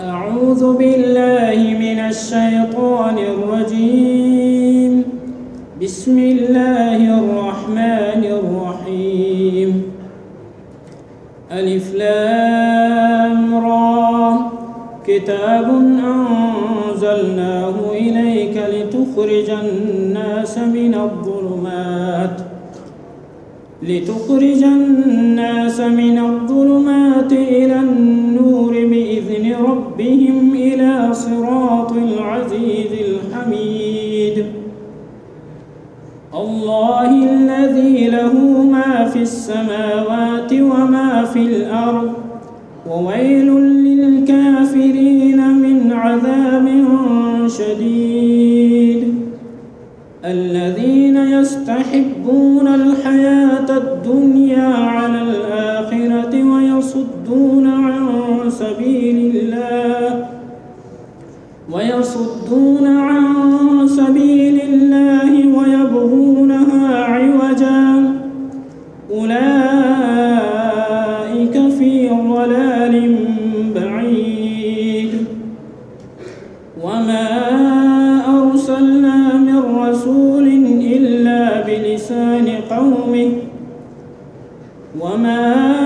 أعوذ بالله من الشيطان الرجيم. بسم الله الرحمن الرحيم. ألف لام را. كتاب أنزلناه إليك لتخرج الناس من الظلمات. لتخرج الناس من الظلمات إلى النور ربهم إلى صراط العزيز الحميد. الله الذي له ما في السماوات وما في الأرض. وويل للكافرين من عذاب شديد. الذين يستحبون الحياة ويصدون عن سبيل الله ويصدون عن سبيل الله ويبغونها عوجا. أولئك في ضلال بعيد. وما أرسلنا من رسول إلا بلسان قومه. وما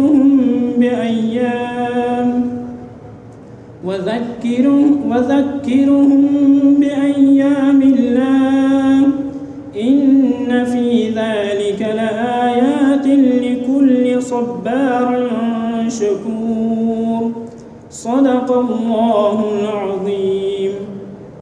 وذكرهم, وذكرهم بأيام الله. إن في ذلك لآيات لكل صبار شكور. صدق الله العظيم.